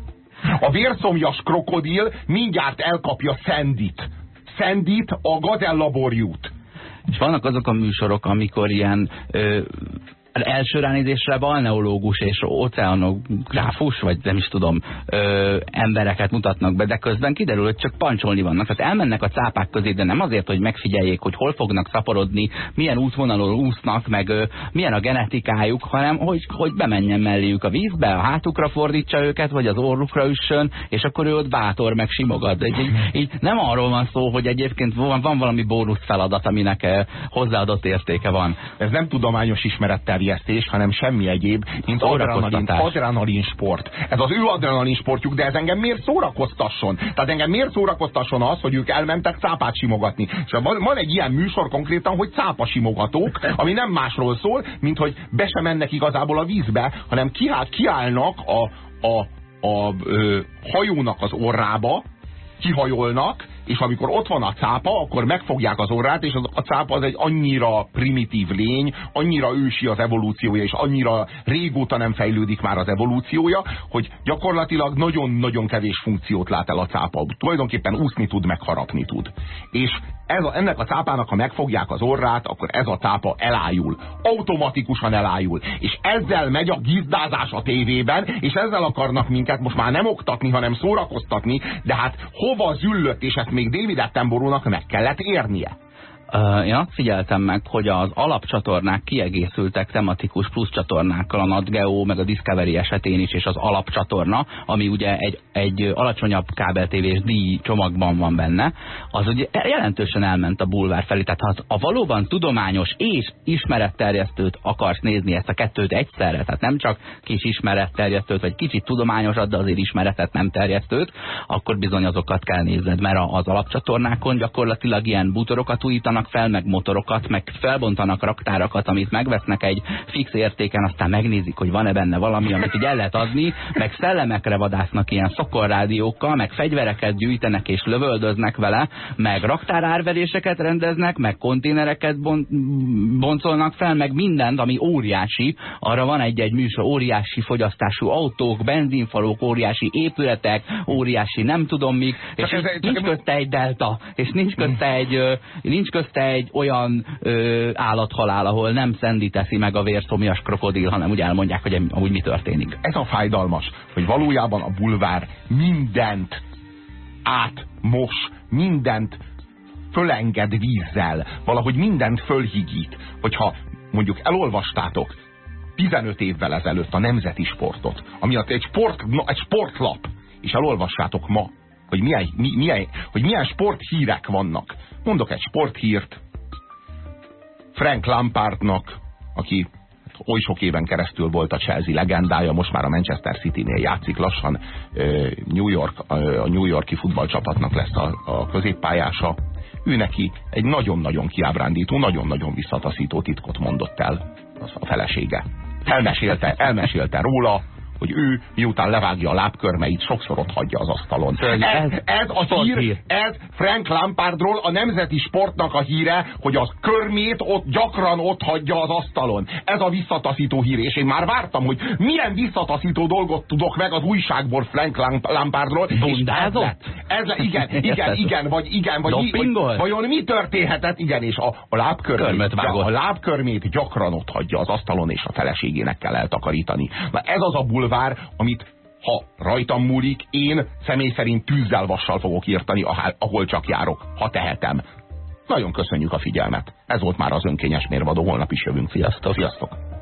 A vérszomjas krokodil mindjárt elkapja Szendit. Szendit a gazellaborjút. És vannak azok a műsorok, amikor ilyen első ránézésre balneológus és oceanográfus, vagy nem is tudom, ö, embereket mutatnak be, de közben kiderül, hogy csak pancsolni vannak. Tehát elmennek a cápák közé, de nem azért, hogy megfigyeljék, hogy hol fognak szaporodni, milyen útvonalon úsznak, meg ö, milyen a genetikájuk, hanem hogy, hogy bemenjen melléjük a vízbe, a hátukra fordítsa őket, vagy az orrukra üssön, és akkor ő ott bátor, meg simogat. Így, így, így nem arról van szó, hogy egyébként van, van valami bónusz feladat, aminek hozzáadott értéke van. Ez nem tudományos ismerettel gerjesztés, hanem semmi egyéb, mint adrenalin, adrenalin sport. Ez az ő adrenalin sportjuk, de ez engem miért szórakoztasson? Tehát engem miért szórakoztasson az, hogy ők elmentek cápát simogatni? És van, van egy ilyen műsor konkrétan, hogy cápa simogatók, ami nem másról szól, mint hogy be sem mennek igazából a vízbe, hanem kiáll, kiállnak a, a, a, a ö, hajónak az orrába, kihajolnak, és amikor ott van a cápa, akkor megfogják az orrát, és az, a cápa az egy annyira primitív lény, annyira ősi az evolúciója, és annyira régóta nem fejlődik már az evolúciója, hogy gyakorlatilag nagyon-nagyon kevés funkciót lát el a cápa. Tulajdonképpen úszni tud, meg harapni tud. És ez a, ennek a cápának, ha megfogják az orrát, akkor ez a cápa elájul. Automatikusan elájul. És ezzel megy a gizdázás a tévében, és ezzel akarnak minket most már nem oktatni, hanem szórakoztatni, de hát hova züllött, és ezt még David Attenborough-nak meg kellett érnie. Én azt figyeltem meg, hogy az alapcsatornák kiegészültek tematikus plusz csatornákkal, a NatGeo, meg a Discovery esetén is, és az alapcsatorna, ami ugye egy, egy alacsonyabb kábeltévés díj csomagban van benne, az ugye jelentősen elment a bulvár felé. Tehát ha a valóban tudományos és ismeretterjesztőt akarsz nézni ezt a kettőt egyszerre, tehát nem csak kis ismeretterjesztőt, vagy kicsit tudományosat, de azért ismeretet nem terjesztőt, akkor bizony azokat kell nézned, mert az alapcsatornákon gyakorlatilag ilyen bútorokat újítanak, állítanak fel, meg motorokat, meg felbontanak raktárakat, amit megvesznek egy fix értéken, aztán megnézik, hogy van-e benne valami, amit így el lehet adni, meg szellemekre vadásznak ilyen szokorrádiókkal, meg fegyvereket gyűjtenek és lövöldöznek vele, meg raktárárveréseket rendeznek, meg konténereket bon boncolnak fel, meg mindent, ami óriási. Arra van egy-egy műsor, óriási fogyasztású autók, benzinfalók, óriási épületek, óriási nem tudom mik, és ez, nincs közte egy delta, és nincs közte egy, nincs közte közte egy olyan ö, állathalál, ahol nem Szendi teszi meg a vérszomjas krokodil, hanem úgy elmondják, hogy amúgy mi történik. Ez a fájdalmas, hogy valójában a bulvár mindent átmos, mindent fölenged vízzel, valahogy mindent fölhigít. Hogyha mondjuk elolvastátok 15 évvel ezelőtt a nemzeti sportot, ami egy, sport, egy sportlap, és elolvassátok ma, hogy milyen, milyen, hogy milyen sporthírek vannak. Mondok egy sporthírt, Frank Lampardnak, aki oly sok éven keresztül volt a Chelsea legendája, most már a Manchester City-nél játszik lassan, New York, a New Yorki futballcsapatnak lesz a, a középpályása. Ő neki egy nagyon-nagyon kiábrándító, nagyon-nagyon visszataszító titkot mondott el a felesége. Elmesélte, elmesélte róla, hogy ő miután levágja a lábkörmeit, sokszor ott hagyja az asztalon. Ez, Ez ez a hír, ez Frank Lampardról a nemzeti sportnak a híre, hogy az körmét ott gyakran ott hagyja az asztalon. Ez a visszataszító hír, és én már vártam, hogy milyen visszataszító dolgot tudok meg az újságból Frank Lamp- Lampardról. ez Bundázott? lett. Ez le, igen, igen, igen, vagy igen, vagy, vagy Dopingolt? vajon mi történhetett? Igen, és a, a lábkörmét, a lábkörmét gyakran ott hagyja az asztalon, és a feleségének kell eltakarítani. Na ez az a bulvár, amit ha rajtam múlik, én személy szerint tűzzel vassal fogok írtani, ahol- ahol csak járok, ha tehetem. Nagyon köszönjük a figyelmet. Ez volt már az önkényes mérvadó, holnap is jövünk. Sziasztok! Sziasztok.